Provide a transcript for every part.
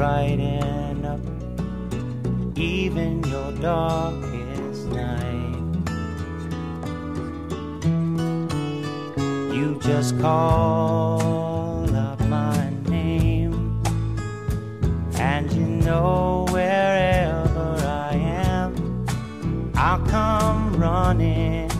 brighten up even your darkest night. You just call up my name, and you know wherever I am, I'll come running.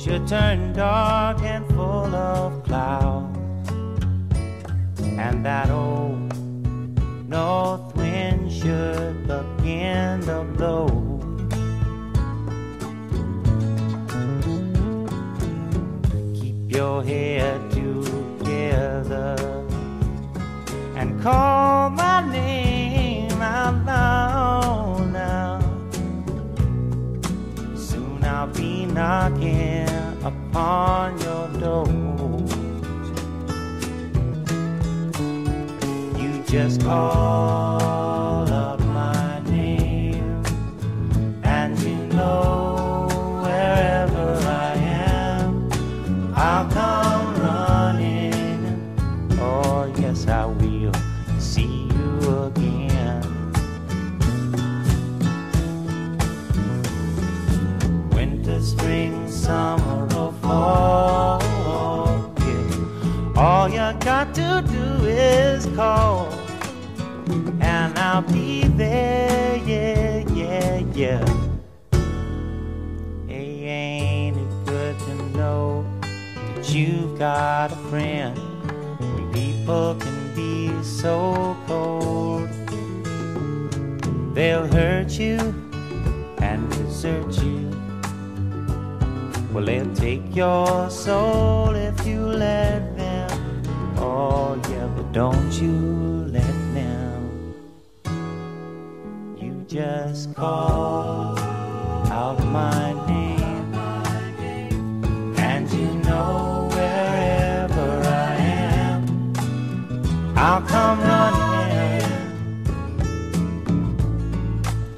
should turn dark and full of clouds, and that old north wind should begin to blow. Keep your head together and call upon your door. You just call got to do is call, and I'll be there. Yeah, yeah, yeah. Hey, ain't it good to know that you've got a friend? When people can be so cold, they'll hurt you and desert you. Well, they'll take your soul if you let them. Oh, yeah, but don't you let them. You just call out my name, and you know wherever I am, I'll come running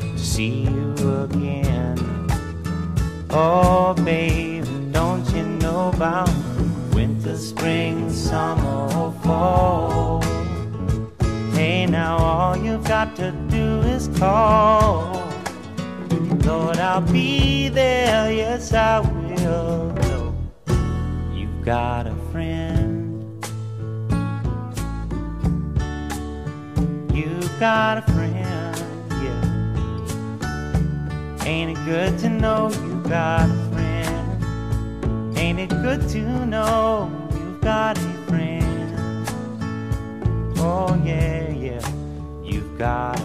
to see you again. Oh, baby, don't you know about spring, summer, or fall? Hey, now all you've got to do is call. Lord, I'll be there, yes, I will. know You've got a friend. You've got a friend, yeah. Ain't it good to know you've got a friend? Ain't it good to know got a friend? Oh, yeah, yeah, you've got